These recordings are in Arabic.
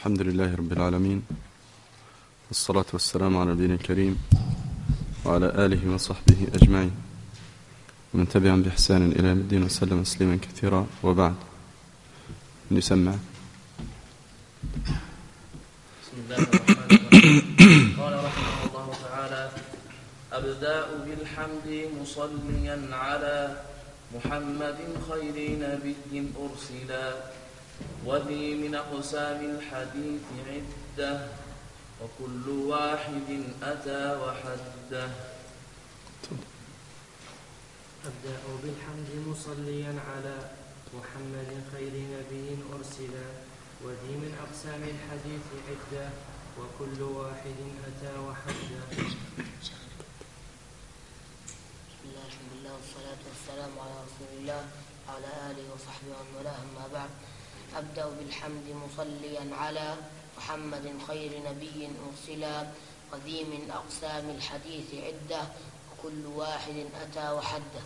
الحمد لله رب العالمين والصلاة والسلام على نبينا الكريم وعلى آله وصحبه أجمعين. ومن تبعهم بإحسان إلى الدين وسلم تسليما كثيرا. وبعد نسمع بسم الله الرحمن الرحيم. قال رحمه الله تعالى أبدأ بالحمد مصليا على محمد خير نبي أرسلا. وذي من أقسام الحديث عدة وكل واحد أتى وحده. أبدأ بالحمد مصليا على محمد خير نبي أرسلا وذي من أقسام الحديث عدة وكل واحد أتى وحده. بسم الله الحمد لله والصلاة والسلام على رسول الله وعلى آله وصحبه ومن والاه أما بعد. أبدأ بالحمد مصليا على محمد خير نبي أرسلا وذي من أقسام الحديث عدة وكل واحد أتى وحده.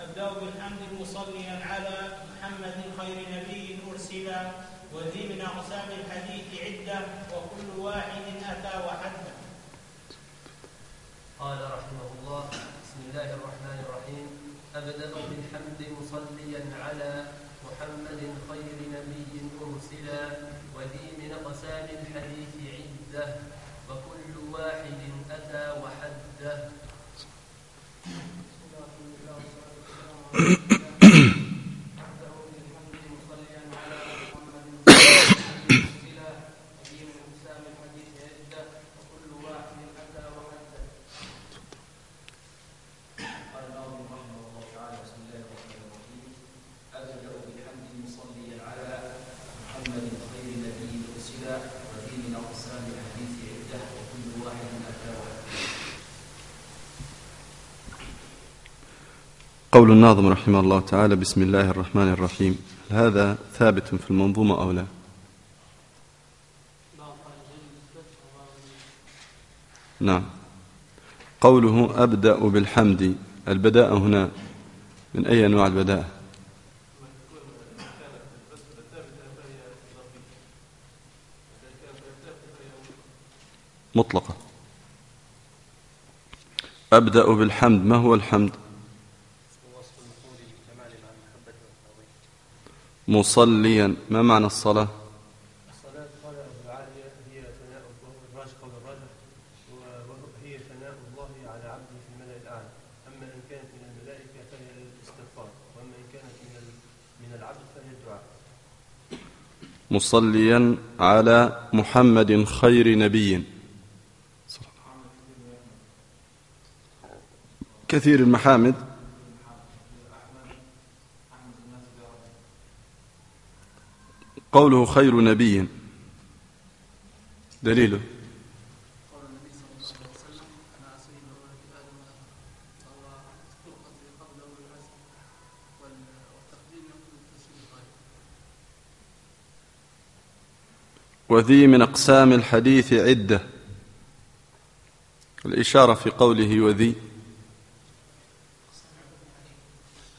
أبدأ بالحمد مصليا على محمد خير نبي أرسلا وذي من أقسام الحديث عدة وكل واحد أتى وحده. قال رحمه الله بسم الله الرحمن الرحيم. أبدأ بالحمد مصليا على محمد خير نبي أرسلا وذي من أقسام الحديث عدة وكل واحد أتى وحده. قول الناظم رحمه الله تعالى بسم الله الرحمن الرحيم. هذا ثابت في المنظومة أو لا؟ نعم. قوله أبدأ بالحمد البداء هنا من أي أنواع البداء مطلقة. أبدأ بالحمد ما هو الحمد؟ مصليا. ما معنى الصلاة؟ الصلاة قال أبو العالية هي ثناء وهو الراجح قول الراجح وهي ثناء الله على عبده في الملأ الأعلى أما إن كانت من الملائكة فهي الاستغفار وأما إن كانت من من العبد فهي الدعاء مصليا على محمد خير نبي كثير المحامد قوله خير نبي. دليله. وذي من أقسام الحديث عدة. الإشارة في قوله وذي.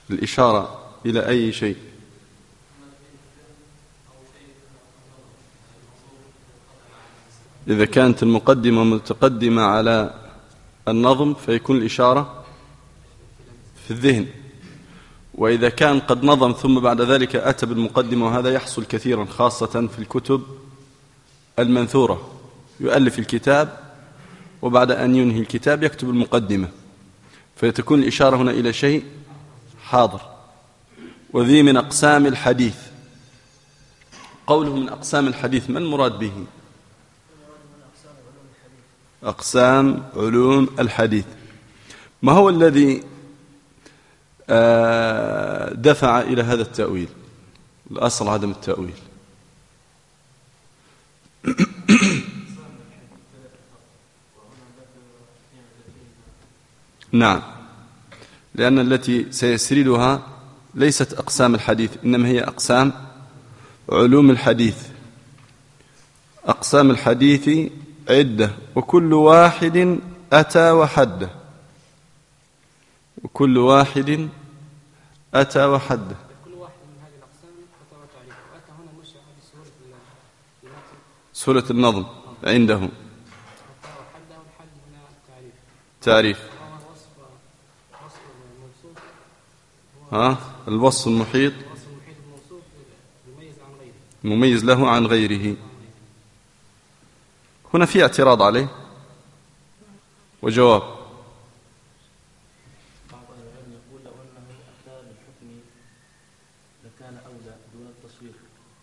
الإشارة إلى أي شيء؟ إذا كانت المقدمة متقدمة على النظم فيكون الإشارة في الذهن. وإذا كان قد نظم ثم بعد ذلك أتى بالمقدمة وهذا يحصل كثيرا خاصة في الكتب المنثورة. يؤلف الكتاب وبعد أن ينهي الكتاب يكتب المقدمة. فيتكون الإشارة هنا إلى شيء حاضر. وذي من أقسام الحديث. قوله من أقسام الحديث ما المراد به؟ أقسام علوم الحديث. ما هو الذي آه، دفع إلى هذا التأويل؟ الأصل عدم التأويل. نعم. لأن التي سيسردها ليست أقسام الحديث إنما هي أقسام علوم الحديث. أقسام الحديث عدة وكل واحد أتى وحده. وكل واحد أتى وحده. سورة النظم عندهم. تعريف. ها؟ الوصف المحيط. مميز له عن غيره. هنا في اعتراض عليه. وجواب. بعض أهل العلم يقول لو أنه أتى بالحكم لكان أولى دون التصوير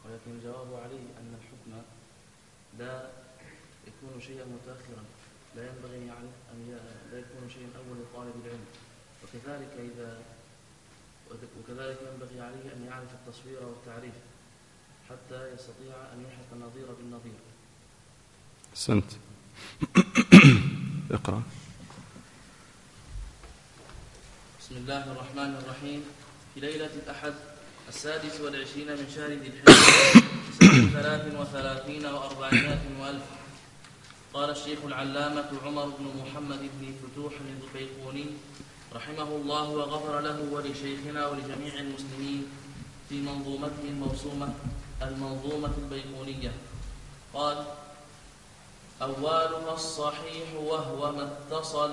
ولكن عليه أن الحكم لا يكون شيئا متأخرا لا ينبغي يعرف أن لا يكون شيئا أول العلم. وكذلك إذا وكذلك ينبغي عليه أن يعرف التصوير والتعريف حتى يستطيع أن يلحق النظير بالنظير. سنت اقرأ. بسم الله الرحمن الرحيم. في ليلة الأحد السادس والعشرين من شهر ذي الحجة سنة ثلاث وثلاثين وأربعمائة وألف قال الشيخ العلامة عمر بن محمد بن فتوح البيقوني رحمه الله وغفر له ولشيخنا ولجميع المسلمين في منظومته الموسومة المنظومة البيقونية. قال أولها الصحيح وهو ما اتصل.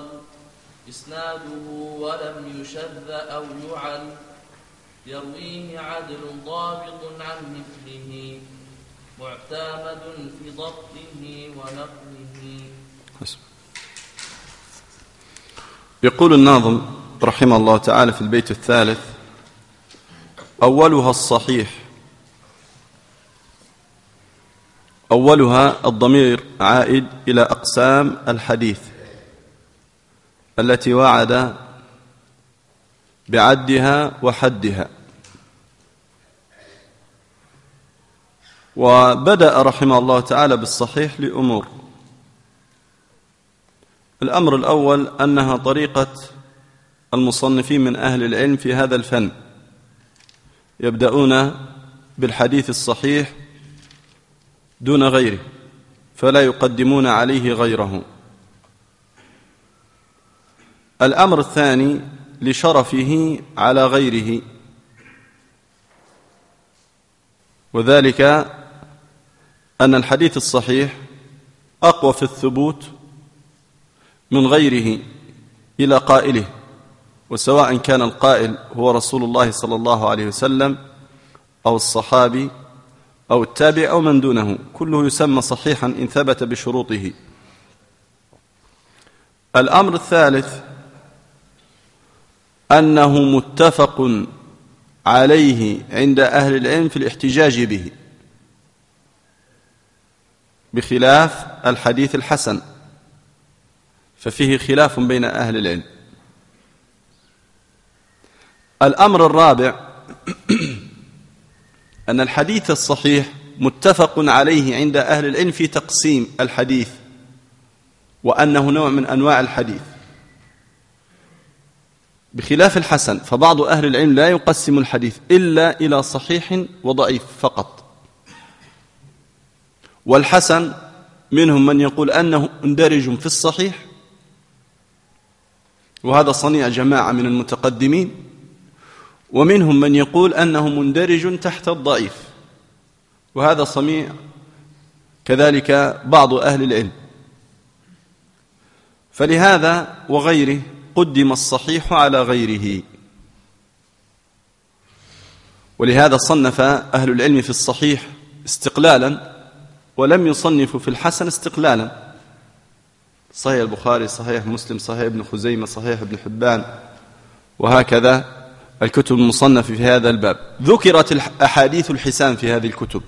إسناده ولم يشذ أو يعل. يرويه عدل ضابط عن مثله. معتمد في ضبطه ونقله. يقول الناظم رحمه الله تعالى في البيت الثالث أولها الصحيح أولها الضمير عائد إلى أقسام الحديث التي وعد بعدها وحدها. وبدأ رحمه الله تعالى بالصحيح لأمور. الأمر الأول أنها طريقة المصنفين من أهل العلم في هذا الفن يبدأون بالحديث الصحيح دون غيره فلا يقدمون عليه غيره. الأمر الثاني لشرفه على غيره. وذلك أن الحديث الصحيح أقوى في الثبوت من غيره إلى قائله وسواء كان القائل هو رسول الله صلى الله عليه وسلم أو الصحابي أو التابع أو من دونه كله يسمى صحيحا إن ثبت بشروطه. الأمر الثالث أنه متفق عليه عند أهل العلم في الاحتجاج به بخلاف الحديث الحسن ففيه خلاف بين أهل العلم. الأمر الرابع أن الحديث الصحيح متفق عليه عند أهل العلم في تقسيم الحديث وأنه نوع من أنواع الحديث. بخلاف الحسن فبعض أهل العلم لا يقسم الحديث إلا إلى صحيح وضعيف فقط. والحسن منهم من يقول أنه اندرج في الصحيح وهذا صنيع جماعة من المتقدمين. ومنهم من يقول أنه مندرج تحت الضعيف وهذا صنيع كذلك بعض أهل العلم. فلهذا وغيره قدم الصحيح على غيره. ولهذا صنف أهل العلم في الصحيح استقلالا ولم يصنفوا في الحسن استقلالا. صحيح البخاري صحيح مسلم صحيح ابن خزيمة صحيح ابن حبان وهكذا الكتب المصنفة في هذا الباب. ذكرت الأحاديث الحسان في هذه الكتب.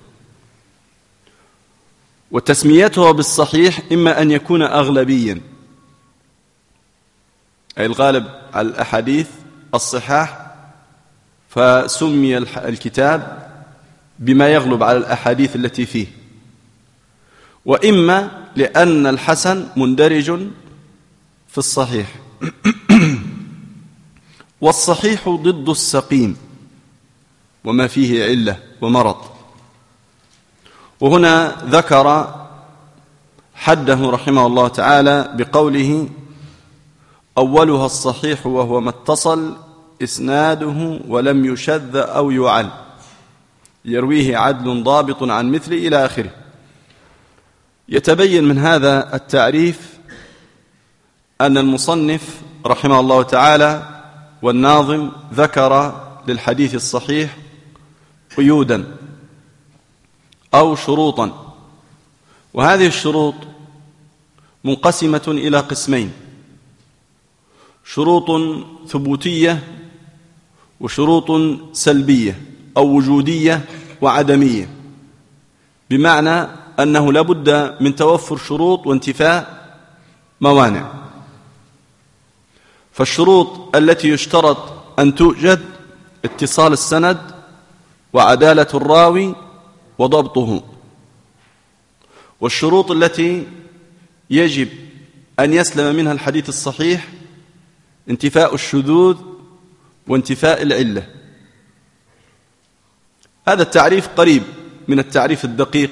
وتسميتها بالصحيح إما أن يكون أغلبيا. أي الغالب على الأحاديث الصحاح فسمي الكتاب بما يغلب على الأحاديث التي فيه. وإما لأن الحسن مندرج في الصحيح. والصحيح ضد السقيم وما فيه علة ومرض. وهنا ذكر حده رحمه الله تعالى بقوله أولها الصحيح وهو ما اتصل إسناده ولم يشذ أو يعل. يرويه عدل ضابط عن مثل إلى آخره. يتبين من هذا التعريف أن المصنف رحمه الله تعالى والناظم ذكر للحديث الصحيح قيودا أو شروطا وهذه الشروط منقسمة إلى قسمين شروط ثبوتية وشروط سلبية أو وجودية وعدمية بمعنى أنه لابد من توفر شروط وانتفاء موانع. فالشروط التي يشترط أن توجد اتصال السند وعدالة الراوي وضبطه. والشروط التي يجب أن يسلم منها الحديث الصحيح انتفاء الشذوذ وانتفاء العلة. هذا التعريف قريب من التعريف الدقيق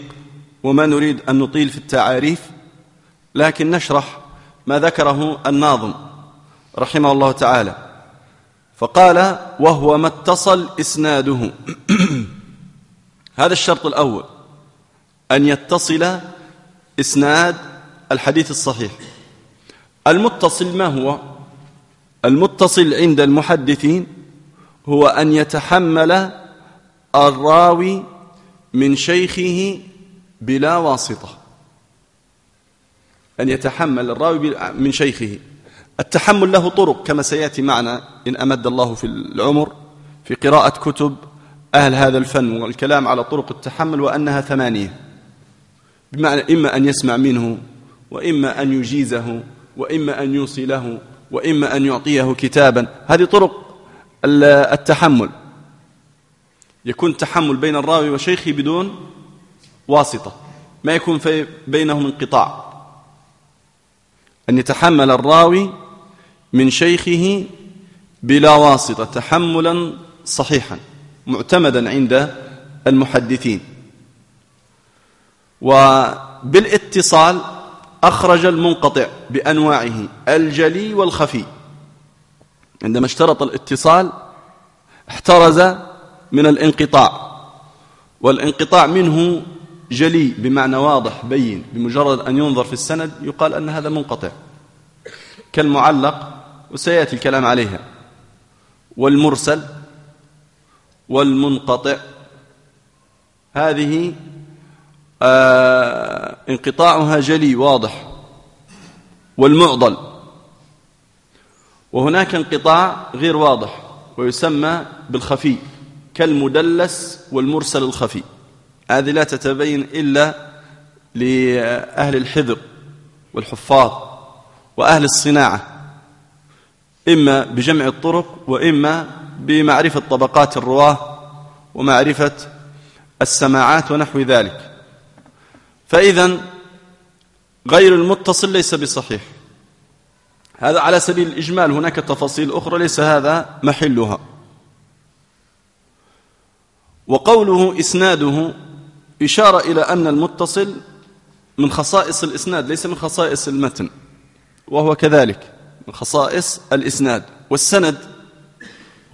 وما نريد أن نطيل في التعاريف لكن نشرح ما ذكره الناظم. رحمه الله تعالى. فقال وهو ما اتصل إسناده. هذا الشرط الأول. أن يتصل إسناد الحديث الصحيح. المتصل ما هو؟ المتصل عند المحدثين هو أن يتحمل الراوي من شيخه بلا واسطة. أن يتحمل الراوي من شيخه. التحمل له طرق كما سيأتي معنا إن أمد الله في العمر في قراءة كتب أهل هذا الفن والكلام على طرق التحمل وأنها ثمانية. بمعنى إما أن يسمع منه وإما أن يجيزه وإما أن يوصله وإما أن يعطيه كتابا. هذه طرق التحمل. يكون تحمل بين الراوي وشيخه بدون واسطة. ما يكون بينهم انقطاع. أن يتحمل الراوي من شيخه بلا واسطة تحملا صحيحا معتمدا عند المحدثين. وبالاتصال أخرج المنقطع بأنواعه الجلي والخفي. عندما اشترط الاتصال احترز من الانقطاع والانقطاع منه جلي بمعنى واضح بين بمجرد أن ينظر في السند يقال أن هذا منقطع. كالمعلق وسيأتي الكلام عليها. والمرسل والمنقطع. هذه آه انقطاعها جلي واضح. والمعضل. وهناك انقطاع غير واضح ويسمى بالخفي كالمدلس والمرسل الخفي. هذه لا تتبين إلا لأهل الحذر والحفاظ وأهل الصناعة. إما بجمع الطرق وإما بمعرفة طبقات الرواة ومعرفة السماعات ونحو ذلك. فإذا غير المتصل ليس بصحيح. هذا على سبيل الإجمال هناك تفاصيل أخرى ليس هذا محلها. وقوله إسناده إشارة إلى أن المتصل من خصائص الإسناد ليس من خصائص المتن وهو كذلك. من خصائص الإسناد. والسند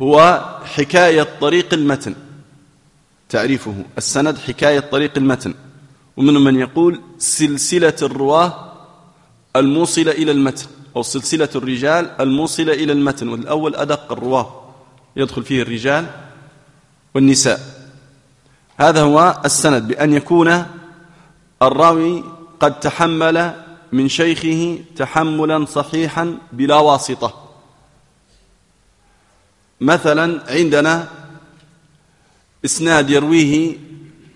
هو حكاية طريق المتن. تعريفه السند حكاية طريق المتن. ومن من يقول سلسلة الرواة الموصلة إلى المتن أو سلسلة الرجال الموصلة إلى المتن. والأول أدق الرواة يدخل فيه الرجال والنساء. هذا هو السند بأن يكون الراوي قد تحمل من شيخه تحملا صحيحا بلا واسطة. مثلا عندنا إسناد يرويه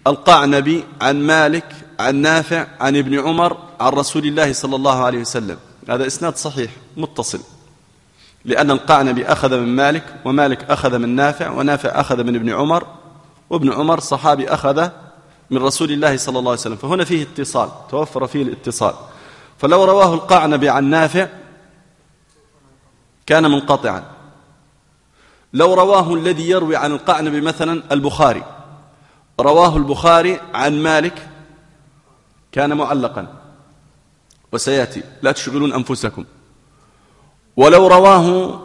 القعنبي عن مالك عن نافع عن ابن عمر عن رسول الله صلى الله عليه وسلم. هذا إسناد صحيح متصل. لأن القعنبي أخذ من مالك ومالك أخذ من نافع ونافع أخذ من ابن عمر وابن عمر صحابي أخذ من رسول الله صلى الله عليه وسلم. فهنا فيه اتصال توفر فيه الاتصال. فلو رواه القعنبي عن نافع كان منقطعا. لو رواه الذي يروي عن القعنبي مثلا البخاري رواه البخاري عن مالك كان معلقا. وسيأتي لا تشغلون أنفسكم. ولو رواه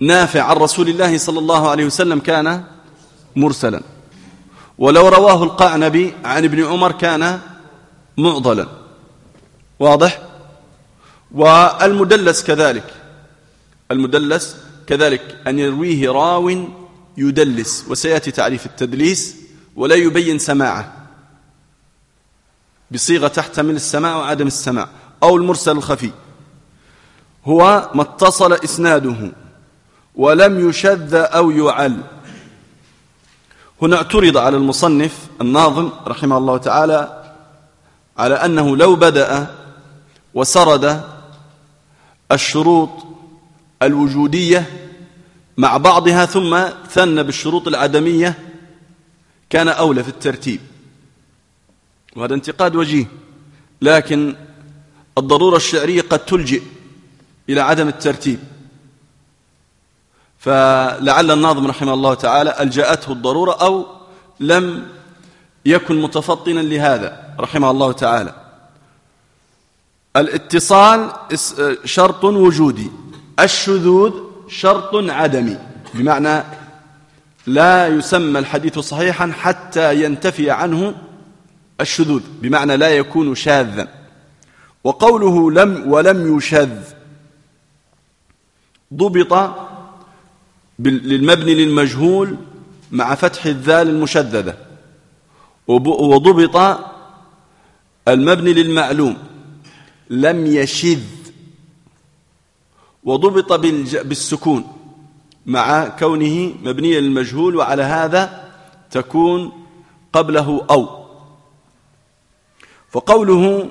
نافع عن رسول الله صلى الله عليه وسلم كان مرسلا. ولو رواه القعنبي عن ابن عمر كان معضلا. واضح؟ والمدلس كذلك. المدلس كذلك أن يرويه راو يدلس وسيأتي تعريف التدليس ولا يبين سماعه. بصيغة تحتمل السماع وعدم السماع أو المرسل الخفي. هو ما اتصل إسناده ولم يشذ أو يعل. هنا اعترض على المصنف الناظم رحمه الله تعالى على أنه لو بدأ وسرد الشروط الوجودية مع بعضها ثم ثنى بالشروط العدمية كان أولى في الترتيب. وهذا انتقاد وجيه لكن الضرورة الشعرية قد تلجئ إلى عدم الترتيب. فلعل الناظم رحمه الله تعالى ألجأته الضرورة أو لم يكن متفطنا لهذا رحمه الله تعالى. الاتصال شرط وجودي الشذوذ شرط عدمي بمعنى لا يسمى الحديث صحيحا حتى ينتفي عنه الشذوذ بمعنى لا يكون شاذا. وقوله لم ولم يشذ ضبط للمبني للمجهول مع فتح الذال المشددة وضبط المبني للمعلوم لم يشذ وضبط بالسكون مع كونه مبنيا للمجهول وعلى هذا تكون قبله أو. فقوله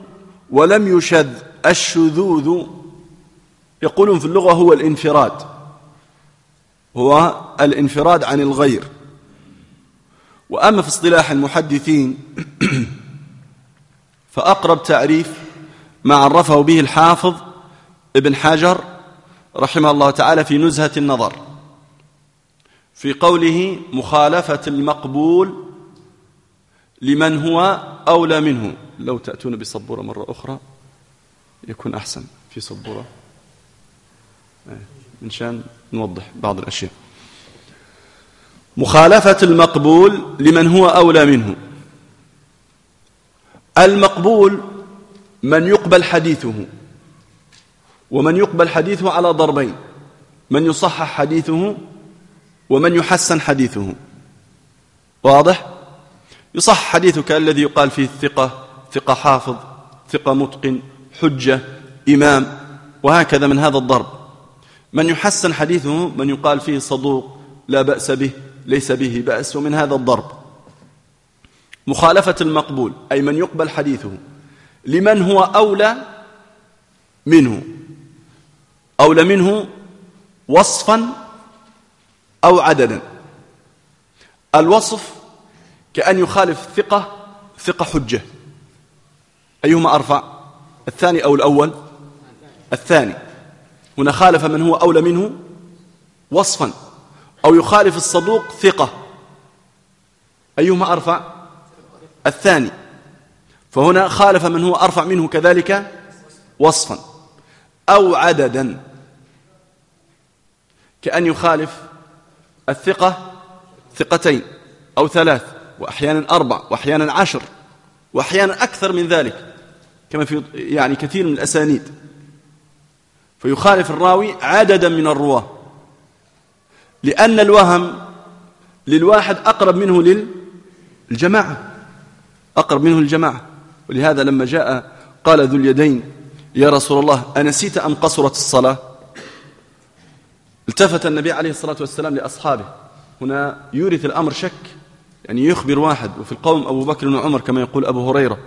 ولم يشذ الشذوذ يقولون في اللغة هو الانفراد. هو الانفراد عن الغير. وأما في اصطلاح المحدثين فأقرب تعريف ما عرفه به الحافظ ابن حجر رحمه الله تعالى في نزهة النظر في قوله مخالفة المقبول لمن هو أولى منه. لو تأتون بصبورة مرة أخرى يكون أحسن في صبورة. من شان نوضح بعض الأشياء. مخالفة المقبول لمن هو أولى منه. المقبول من يقبل حديثه ومن يقبل حديثه على ضربين من يصحح حديثه ومن يحسن حديثه. واضح؟ يصح حديثك الذي يقال فيه الثقة ثقة حافظ ثقة متقن حجة إمام وهكذا من هذا الضرب. من يحسن حديثه من يقال فيه صدوق لا بأس به ليس به بأس ومن هذا الضرب. مخالفة المقبول أي من يقبل حديثه. لمن هو أولى منه. أولى منه وصفا أو عددا. الوصف كأن يخالف ثقة ثقة حجة. أيهما أرفع؟ الثاني أو الأول؟ الثاني. هنا خالف من هو أولى منه وصفا. أو يخالف الصدوق ثقة. أيهما أرفع؟ الثاني. فهنا خالف من هو أرفع منه كذلك وصفا أو عددا. كأن يخالف الثقة ثقتين أو ثلاث وأحيانا أربع وأحيانا عشر وأحيانا أكثر من ذلك كما في يعني كثير من الأسانيد. فيخالف الراوي عددا من الرواة لأن الوهم للواحد أقرب منه للجماعة أقرب منه الجماعة ولهذا لما جاء قال ذو اليدين يا رسول الله أنسيت أم قصرت الصلاة؟ التفت النبي عليه الصلاة والسلام لأصحابه. هنا يورث الأمر شك يعني يخبر واحد وفي القوم أبو بكر وعمر كما يقول أبو هريرة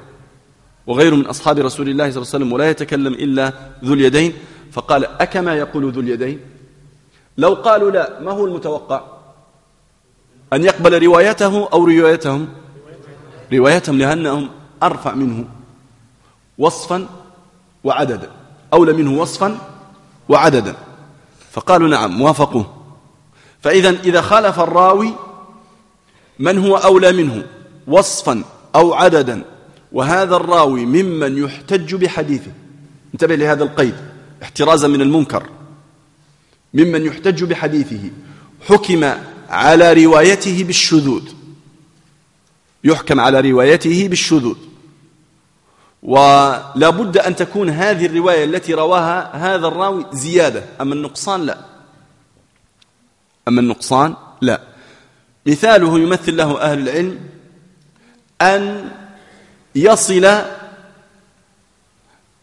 وغيره من أصحاب رسول الله صلى الله عليه وسلم ولا يتكلم إلا ذو اليدين. فقال أكما يقول ذو اليدين؟ لو قالوا لا ما هو المتوقع؟ أن يقبل روايته أو روايتهم؟ روايتهم لأنهم أرفع منه وصفا وعددا أولى منه وصفا وعددا. فقالوا نعم وافقوه. فإذا إذا خالف الراوي من هو أولى منه وصفا أو عددا. وهذا الراوي ممن يحتج بحديثه. انتبه لهذا القيد احترازا من المنكر. ممن يحتج بحديثه حكم على روايته بالشذوذ. يحكم على روايته بالشذوذ. ولا بد أن تكون هذه الرواية التي رواها هذا الراوي زيادة. أما النقصان لا. أما النقصان لا. مثاله يمثل له أهل العلم أن يصل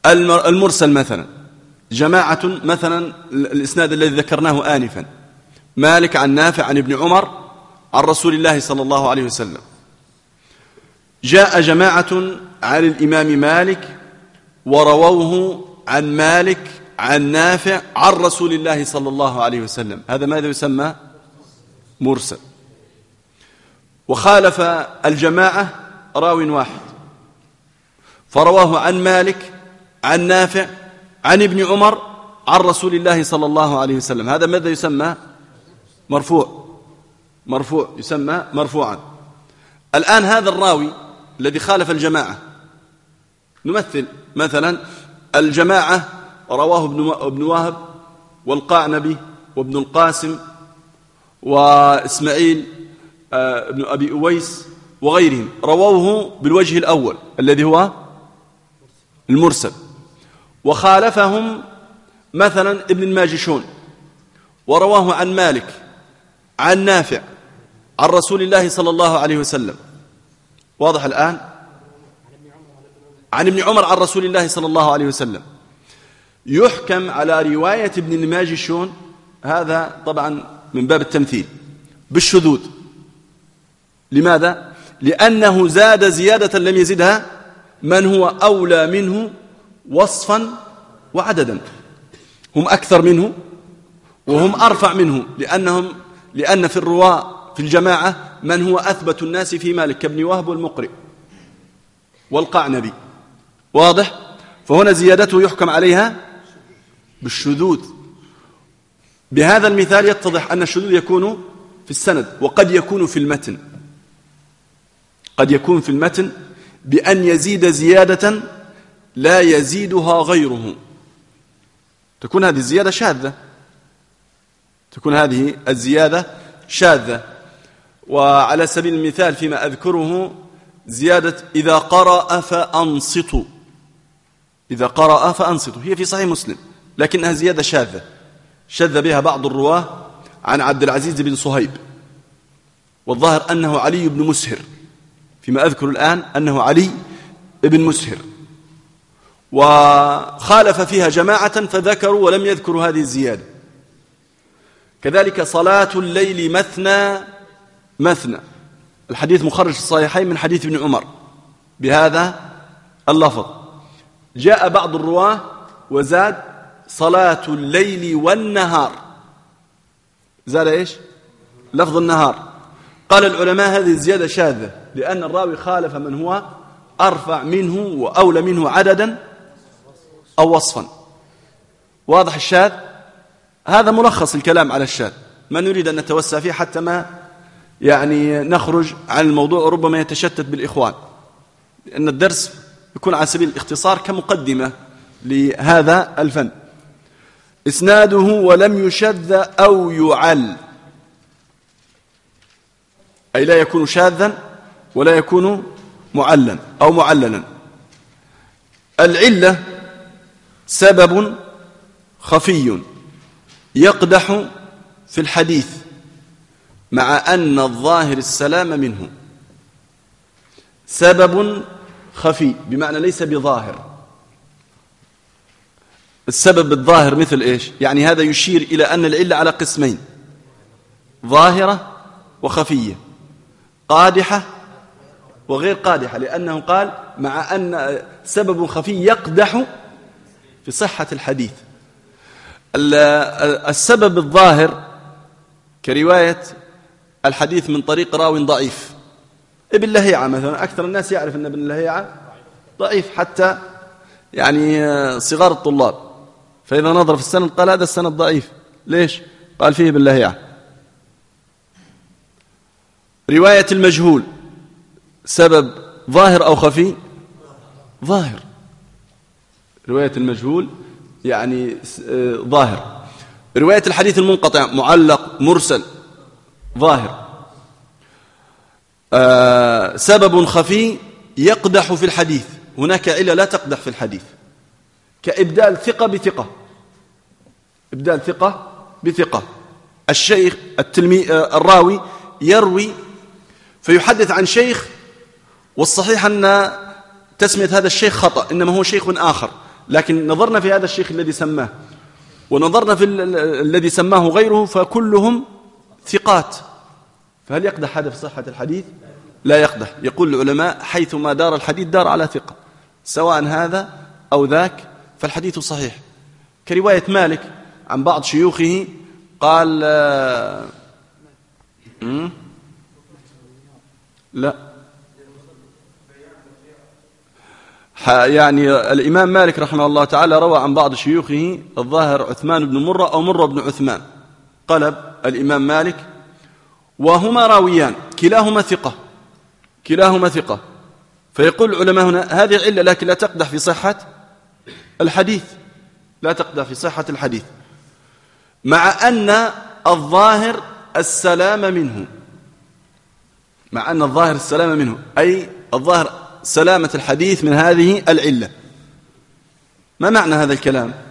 المرسل مثلا جماعة مثلا الإسناد الذي ذكرناه آنفا. مالك عن نافع عن ابن عمر عن رسول الله صلى الله عليه وسلم. جاء جماعة عن الإمام مالك ورووه عن مالك عن نافع عن رسول الله صلى الله عليه وسلم. هذا ماذا يسمى؟ مرسل. وخالف الجماعة راو واحد. فرواه عن مالك عن نافع عن ابن عمر عن رسول الله صلى الله عليه وسلم. هذا ماذا يسمى؟ مرفوع. مرفوع. يسمى مرفوعا. الآن هذا الراوي الذي خالف الجماعة. نمثل مثلا الجماعة رواه ابن وهب والقعنبي وابن القاسم وإسماعيل آه، ابن أبي أويس وغيرهم. رووه بالوجه الأول الذي هو المرسل. وخالفهم مثلا ابن الماجشون. ورواه عن مالك عن نافع عن رسول الله صلى الله عليه وسلم. واضح الآن؟ عن ابن عمر عن رسول الله صلى الله عليه وسلم. يحكم على رواية ابن الماجشون هذا طبعا من باب التمثيل. بالشذوذ. لماذا؟ لأنه زاد زيادة لم يزدها من هو أولى منه وصفا وعددا. هم أكثر منه وهم أرفع منه لأنهم لأن في الرواة في الجماعة من هو أثبت الناس في مالك كابن وهب والمقرئ والقعنبي واضح؟ فهنا زيادته يحكم عليها بالشذوذ. بهذا المثال يتضح أن الشذوذ يكون في السند وقد يكون في المتن. قد يكون في المتن بأن يزيد زيادة لا يزيدها غيره. تكون هذه الزيادة شاذة. تكون هذه الزيادة شاذة. وعلى سبيل المثال فيما أذكره زيادة إذا قرأ فأنصتوا إذا قرأ فأنصتوا هي في صحيح مسلم لكنها زيادة شاذة. شذ بها بعض الرواة عن عبد العزيز بن صهيب. والظاهر أنه علي بن مسهر. فيما أذكر الآن أنه علي بن مسهر. وخالف فيها جماعة فذكروا ولم يذكروا هذه الزيادة. كذلك صلاة الليل مثنى مثنى. الحديث مخرج الصحيحين من حديث ابن عمر. بهذا اللفظ. جاء بعض الرواة وزاد صلاة الليل والنهار. زاد إيش؟ لفظ النهار. قال العلماء هذه الزيادة شاذة لأن الراوي خالف من هو أرفع منه وأولى منه عددا أو وصفا. واضح الشاذ؟ هذا ملخص الكلام على الشاذ. ما نريد أن نتوسع فيه حتى ما يعني نخرج عن الموضوع ربما يتشتت بالإخوان. لأن الدرس يكون على سبيل الاختصار كمقدمة لهذا الفن. إسناده ولم يشذ أو يعل. أي لا يكون شاذا ولا يكون معلا أو معللا. العلة سبب خفي يقدح في الحديث. مع أن الظاهر السلام منه. سبب خفي بمعنى ليس بظاهر. السبب الظاهر مثل إيش؟ يعني هذا يشير إلى أن العلة على قسمين. ظاهرة وخفية. قادحة وغير قادحة لأنه قال مع أن سبب خفي يقدح في صحة الحديث. السبب الظاهر كرواية الحديث من طريق راو ضعيف. ابن لهيعة مثلا أكثر الناس يعرف أن ابن لهيعة ضعيف حتى يعني صغار الطلاب. فإذا نظر في السند قال هذا السند ضعيف. ليش؟ قال فيه ابن لهيعة. رواية المجهول. سبب ظاهر أو خفي؟ ظاهر. رواية المجهول يعني آه، ظاهر. رواية الحديث المنقطع معلق مرسل. ظاهر. آه، سبب خفي يقدح في الحديث. هناك علة لا تقدح في الحديث. كإبدال ثقة بثقة. إبدال ثقة بثقة. الشيخ التلمي آه، الراوي يروي فيحدث عن شيخ والصحيح أن تسمية هذا الشيخ خطأ إنما هو شيخ آخر. لكن نظرنا في هذا الشيخ الذي سماه. ونظرنا في الذي سماه غيره فكلهم ثقات. فهل يقدح هذا في صحة الحديث؟ لا يقدح. يقول العلماء حيثما دار الحديث دار على ثقة سواء هذا أو ذاك فالحديث صحيح. كرواية مالك عن بعض شيوخه قال آه، لا. يعني الإمام مالك رحمه الله تعالى روى عن بعض شيوخه الظاهر عثمان بن مرة أو مرة بن عثمان. قلب الإمام مالك وهما راويان كلاهما ثقة كلاهما ثقة. فيقول العلماء هنا هذه علة لكن لا تقدح في صحة الحديث لا تقدح في صحة الحديث. مع أن الظاهر السلام منه مع أن الظاهر السلام منه أي الظاهر سلامة الحديث من هذه العلة. ما معنى هذا الكلام؟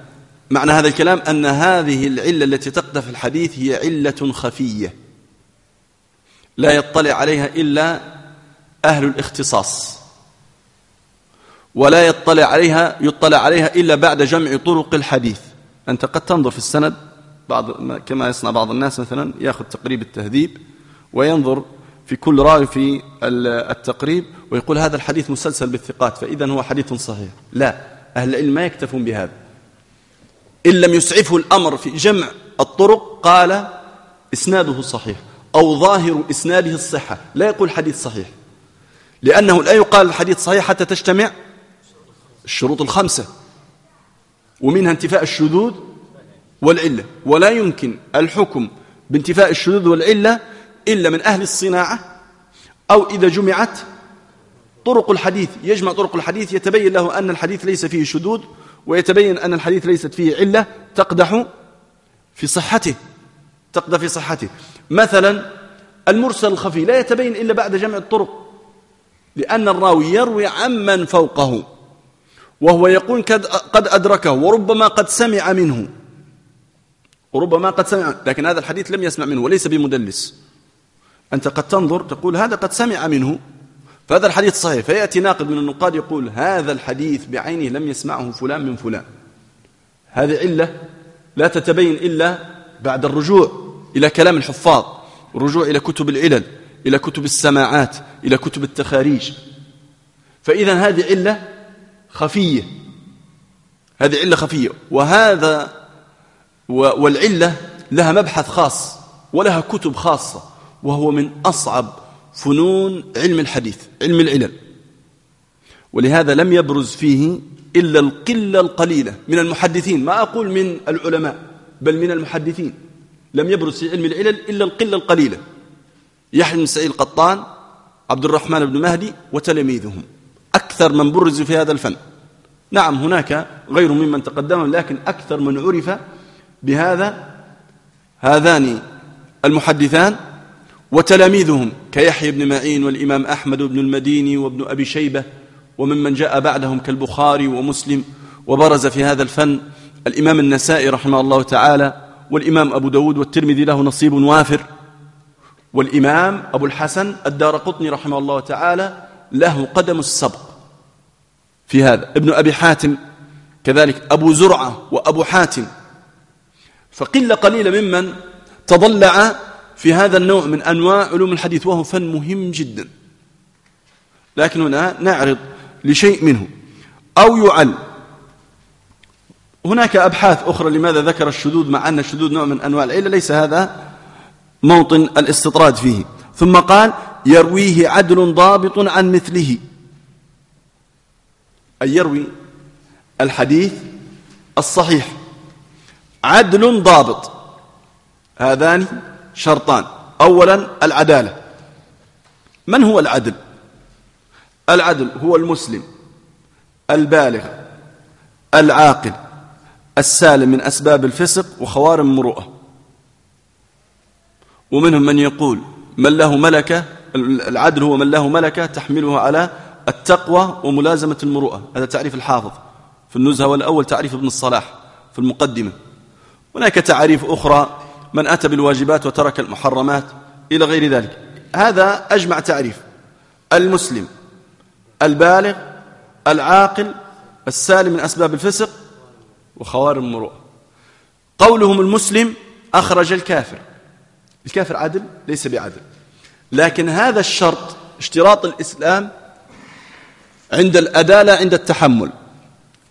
معنى هذا الكلام أن هذه العلة التي تقدح في الحديث هي علة خفية. لا يطلع عليها إلا أهل الاختصاص. ولا يطلع عليها يطلع عليها إلا بعد جمع طرق الحديث. أنت قد تنظر في السند بعض كما يصنع بعض الناس مثلا يأخذ تقريب التهذيب وينظر في كل راوي في التقريب ويقول هذا الحديث مسلسل بالثقات فإذا هو حديث صحيح. لا أهل العلم ما يكتفون بهذا. إن لم يسعفه الأمر في جمع الطرق قال إسناده صحيح أو ظاهر إسناده الصحة لا يقول حديث صحيح لأنه لا يقال الحديث صحيح حتى تجتمع الشروط الخمسة ومنها انتفاء الشذوذ والعلة ولا يمكن الحكم بانتفاء الشذوذ والعلة إلا من أهل الصناعة أو إذا جمعت طرق الحديث يجمع طرق الحديث يتبين له أن الحديث ليس فيه شذوذ ويتبين أن الحديث ليست فيه علة تقدح في صحته تقدح في صحته. مثلا المرسل الخفي لا يتبين إلا بعد جمع الطرق لأن الراوي يروي عمن فوقه وهو يقول قد أدركه وربما قد سمع منه. وربما قد سمع لكن هذا الحديث لم يسمع منه وليس بمدلس. أنت قد تنظر تقول هذا قد سمع منه. فهذا الحديث صحيح. فيأتي ناقد من النقاد يقول هذا الحديث بعينه لم يسمعه فلان من فلان. هذه علة لا تتبين إلا بعد الرجوع إلى كلام الحفاظ. الرجوع إلى كتب العلل إلى كتب السماعات إلى كتب التخاريج. فإذا هذه علة خفية. هذه علة خفية. وهذا والعلة لها مبحث خاص ولها كتب خاصة وهو من أصعب فنون علم الحديث علم العلل. ولهذا لم يبرز فيه إلا القلة القليلة من المحدثين ما أقول من العلماء بل من المحدثين. لم يبرز في علم العلل إلا القلة القليلة. يحيى بن سعيد القطان عبد الرحمن بن مهدي وتلاميذهم. أكثر من برز في هذا الفن. نعم هناك غير ممن تقدمهم لكن أكثر من عرف بهذا هذان المحدثان وتلاميذهم. كيحيى بن معين والإمام أحمد بن المديني وابن أبي شيبة وممن جاء بعدهم كالبخاري ومسلم وبرز في هذا الفن الإمام النسائي رحمه الله تعالى والإمام أبو داود والترمذي له نصيب وافر والإمام أبو الحسن الدار قطني رحمه الله تعالى له قدم السبق في هذا. ابن أبي حاتم كذلك أبو زرعة وأبو حاتم. فقلة قليلة ممن تضلع في هذا النوع من أنواع علوم الحديث وهو فن مهم جدا. لكن هنا نعرض لشيء منه. أو يعل. هناك أبحاث أخرى لماذا ذكر الشذوذ مع أن الشذوذ نوع من أنواع العلة ليس هذا موطن الاستطراد فيه. ثم قال يرويه عدل ضابط عن مثله. أي يروي الحديث الصحيح. عدل ضابط. هذان شرطان. أولا العدالة. من هو العدل؟ العدل هو المسلم البالغ العاقل السالم من أسباب الفسق وخوارم المروءة ومنهم من يقول من له ملكة العدل هو من له ملكة تحمله على التقوى وملازمة المروءة. هذا تعريف الحافظ. في النزهة والأول تعريف ابن الصلاح في المقدمة. هناك تعريف أخرى من أتى بالواجبات وترك المحرمات إلى غير ذلك. هذا أجمع تعريف. المسلم البالغ العاقل السالم من أسباب الفسق وخوارم المروءة. قولهم المسلم أخرج الكافر. الكافر عدل ليس بعدل لكن هذا الشرط اشتراط الإسلام عند الأداة لا عند التحمل.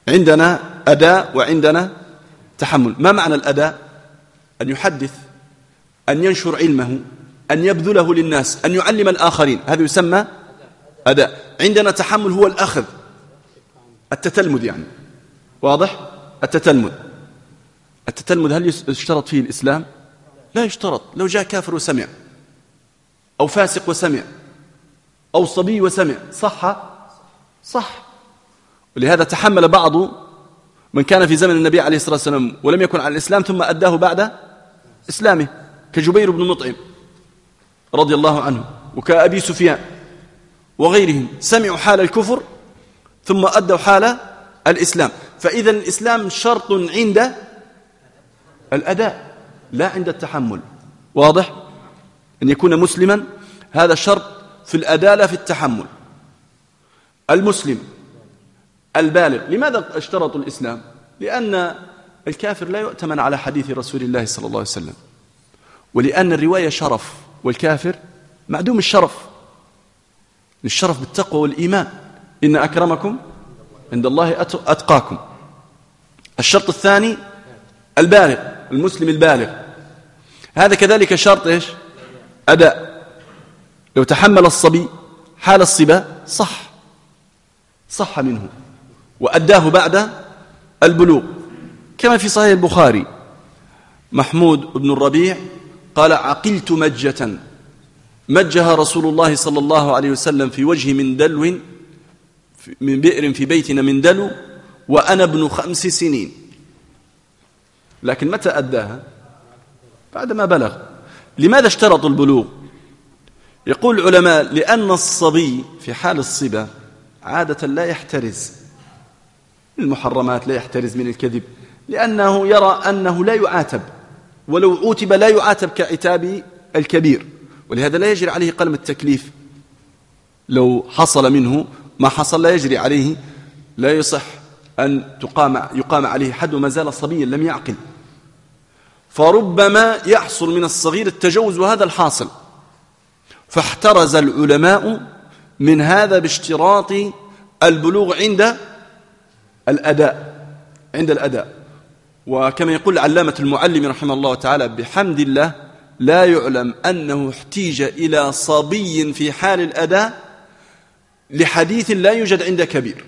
عندنا أداء وعندنا تحمل. ما معنى الأداء؟ أن يحدث أن ينشر علمه أن يبذله للناس أن يعلم الآخرين. هذا يسمى أداء. عندنا تحمل هو الأخذ. التتلمذ يعني. واضح؟ التتلمذ. التتلمذ هل يشترط فيه الإسلام؟ لا يشترط. لو جاء كافر وسمع أو فاسق وسمع أو صبي وسمع صح؟ صح. ولهذا تحمل بعض من كان في زمن النبي عليه الصلاة والسلام ولم يكن على الإسلام ثم أداه بعد إسلامه كجبير بن مطعم رضي الله عنه وكأبي سفيان وغيرهم سمعوا حال الكفر ثم أدوا حال الإسلام. فإذا الإسلام شرط عند الأداء لا عند التحمل. واضح؟ أن يكون مسلما هذا شرط في الأداء لا في التحمل. المسلم البالغ. لماذا اشترطوا الإسلام؟ لأن الكافر لا يؤتمن على حديث رسول الله صلى الله عليه وسلم. ولأن الرواية شرف والكافر معدوم الشرف. الشرف بالتقوى والإيمان. إن أكرمكم عند الله أتقاكم. الشرط الثاني البالغ المسلم البالغ. هذا كذلك شرط إيش؟ أداء. لو تحمل الصبي حال الصبا صح. صح منه. وأداه بعد البلوغ. كما في صحيح البخاري. محمود بن الربيع قال عقلت مجة. مجها رسول الله صلى الله عليه وسلم في وجه من دلو من بئر في بيتنا من دلو وأنا ابن خمس سنين. لكن متى أداها بعدما بلغ. لماذا اشترطوا البلوغ؟ يقول العلماء لأن الصبي في حال الصبا عادة لا يحترز. المحرمات لا يحترز من الكذب لأنه يرى أنه لا يعاتب ولو عوتب لا يعاتب كعتاب الكبير. ولهذا لا يجري عليه قلم التكليف. لو حصل منه ما حصل لا يجري عليه لا يصح أن تقام يقام عليه حد وما زال صبيا لم يعقل. فربما يحصل من الصغير التجوز وهذا الحاصل. فاحترز العلماء من هذا باشتراط البلوغ عند الأداء عند الأداء. وكما يقول علامة المعلم رحمه الله تعالى بحمد الله لا يعلم أنه احتيج إلى صبي في حال الأداء لحديث لا يوجد عند كبير.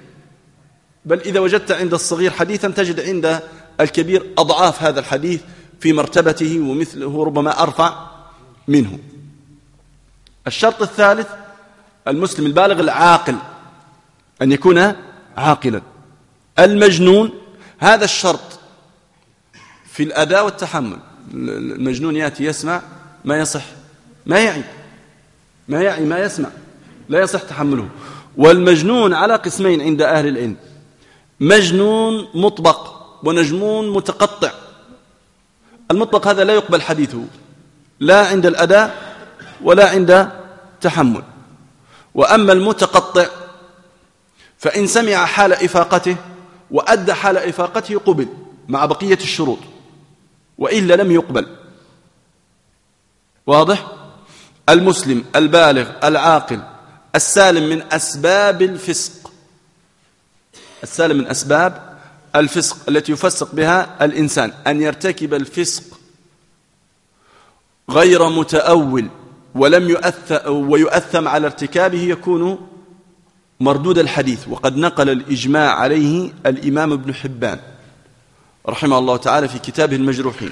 بل إذا وجدت عند الصغير حديثا تجد عند الكبير أضعاف هذا الحديث في مرتبته ومثله ربما أرفع منه. الشرط الثالث المسلم البالغ العاقل أن يكون عاقلا. المجنون هذا الشرط في الأداء والتحمل. المجنون يأتي يسمع ما يصح ما يعي ما يعي ما يسمع لا يصح تحمله. والمجنون على قسمين عند أهل العلم مجنون مطبق ونجمون متقطع. المطلق هذا لا يقبل حديثه لا عند الأداء ولا عند تحمل. وأما المتقطع فإن سمع حال إفاقته وأدى حال إفاقته قبل مع بقية الشروط وإلا لم يقبل. واضح؟ المسلم البالغ العاقل السالم من أسباب الفسق. السالم من أسباب الفسق التي يفسق بها الإنسان أن يرتكب الفسق غير متأول ولم يؤث ويؤثم على ارتكابه يكون مردود الحديث وقد نقل الإجماع عليه الإمام ابن حبان رحمه الله تعالى في كتابه المجروحين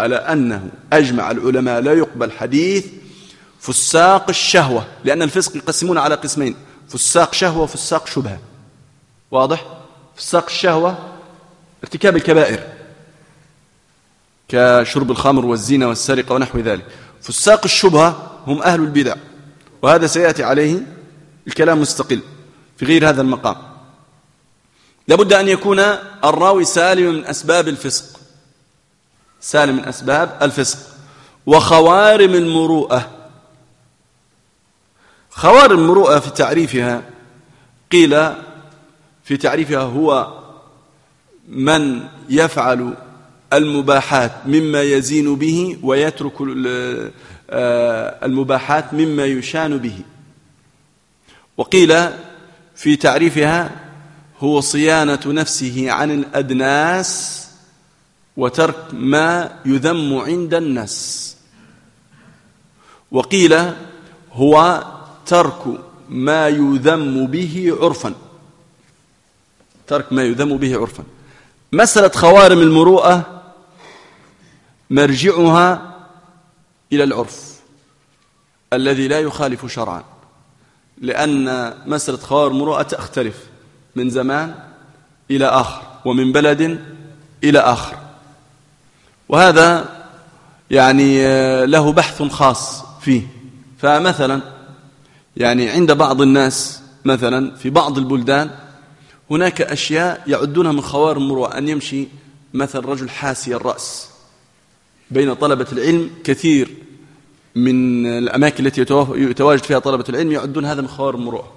على أنه أجمع العلماء لا يقبل حديث فساق الشهوة لأن الفسق يقسمون على قسمين فساق شهوة وفساق شبهة واضح؟ فساق الشهوة ارتكاب الكبائر كشرب الخمر والزنا والسرقة ونحو ذلك فساق الشبهة هم أهل البدع وهذا سيأتي عليه الكلام مستقل في غير هذا المقام. لابد أن يكون الراوي سالم من أسباب الفسق. سالم من أسباب الفسق. وخوارم المروءة. خوارم المروءة في تعريفها قيل في تعريفها هو من يفعل المباحات مما يزين به ويترك آه، المباحات مما يشان به. وقيل في تعريفها هو صيانة نفسه عن الأدناس وترك ما يذم عند الناس. وقيل هو ترك ما يذم به عرفا. ترك ما يذم به عرفا. مسألة خوارم المروءة مرجعها إلى العرف الذي لا يخالف شرعا. لأن مسألة خوارم المروءة تختلف من زمان إلى آخر ومن بلد إلى آخر. وهذا يعني آه، له بحث خاص فيه. فمثلا يعني عند بعض الناس مثلا في بعض البلدان هناك أشياء يعدونها من خوار المروءة أن يمشي مثل رجل حاسي الرأس. بين طلبة العلم كثير من الأماكن التي يتواجد فيها طلبة العلم يعدون هذا من خوار المروءة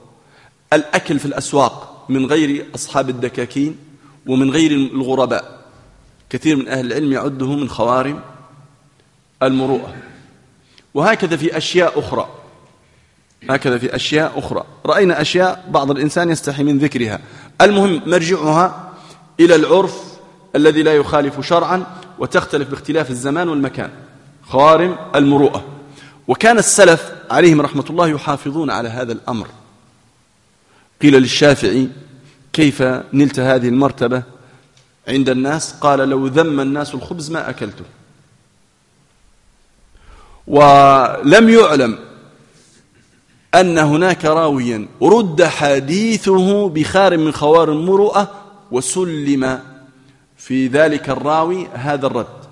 الأكل في الأسواق من غير أصحاب الدكاكين ومن غير الغرباء. كثير من أهل العلم يعده من خوارم المروءة. وهكذا في أشياء أخرى. هكذا في أشياء أخرى. رأينا أشياء بعض الإنسان يستحي من ذكرها. المهم مرجعها إلى العرف الذي لا يخالف شرعا وتختلف باختلاف الزمان والمكان. خوارم المروءة. وكان السلف عليهم رحمة الله يحافظون على هذا الأمر. قيل للشافعي كيف نلت هذه المرتبة عند الناس؟ قال لو ذم الناس الخبز ما أكلته. ولم يعلم أن هناك راويا رد حديثه بخار من خوار المروءة وسلم في ذلك الراوي هذا الرد.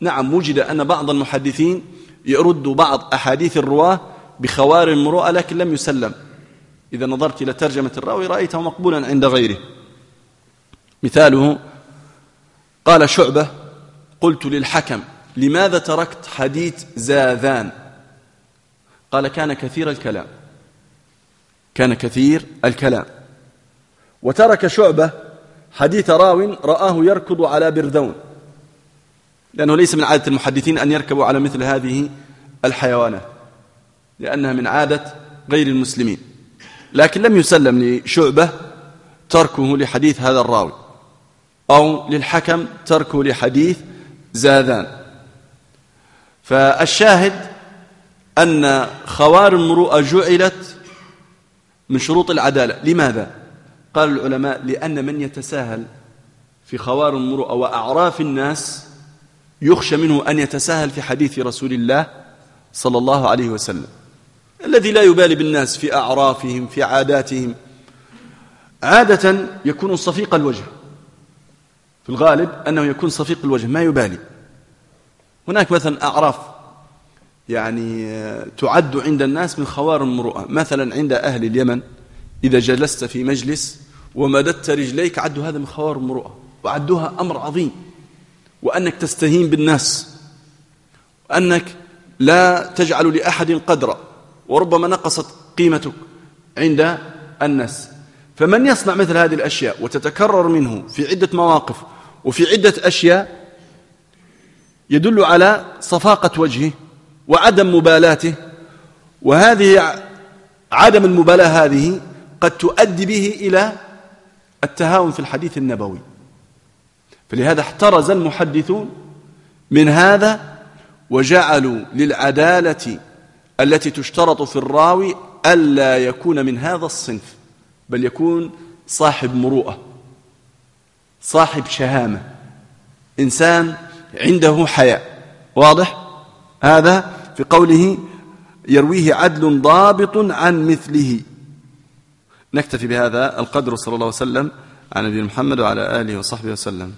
نعم وجد أن بعض المحدثين يرد بعض أحاديث الرواة بخوار المروءة لكن لم يسلم. إذا نظرت إلى ترجمة الراوي رأيته مقبولا عند غيره. مثاله قال شعبة قلت للحكم لماذا تركت حديث زاذان؟ قال كان كثير الكلام. كان كثير الكلام. وترك شعبة حديث راو رآه يركض على بردون لأنه ليس من عادة المحدثين أن يركبوا على مثل هذه الحيوانات لأنها من عادة غير المسلمين. لكن لم يسلم لشعبة تركه لحديث هذا الراوي أو للحكم تركه لحديث زاذان. فالشاهد أن خوار المروءة جعلت من شروط العدالة. لماذا؟ قال العلماء لأن من يتساهل في خوار المروءة وأعراف الناس يخشى منه أن يتساهل في حديث رسول الله صلى الله عليه وسلم الذي لا يبالي بالناس في أعرافهم في عاداتهم. عادة يكون صفيق الوجه في الغالب أنه يكون صفيق الوجه ما يبالي. هناك مثلا أعراف يعني تعد عند الناس من خوار المروءة مثلا عند أهل اليمن إذا جلست في مجلس ومددت رجليك عدوا هذا من خوار المروءة وعدوها أمر عظيم. وأنك تستهين بالناس. وأنك لا تجعل لأحد قدرا وربما نقصت قيمتك عند الناس. فمن يصنع مثل هذه الأشياء وتتكرر منه في عدة مواقف وفي عدة أشياء يدل على صفاقة وجهه وعدم مبالاته وهذه عدم المبالاة هذه قد تؤدي به إلى التهاون في الحديث النبوي. فلهذا احترز المحدثون من هذا وجعلوا للعدالة التي تشترط في الراوي ألا يكون من هذا الصنف بل يكون صاحب مروءة صاحب شهامة إنسان عنده حياء واضح؟ هذا في قوله يرويه عدل ضابط عن مثله. نكتفي بهذا القدر صلى الله وسلم عن نبينا محمد وعلى آله وصحبه وسلم.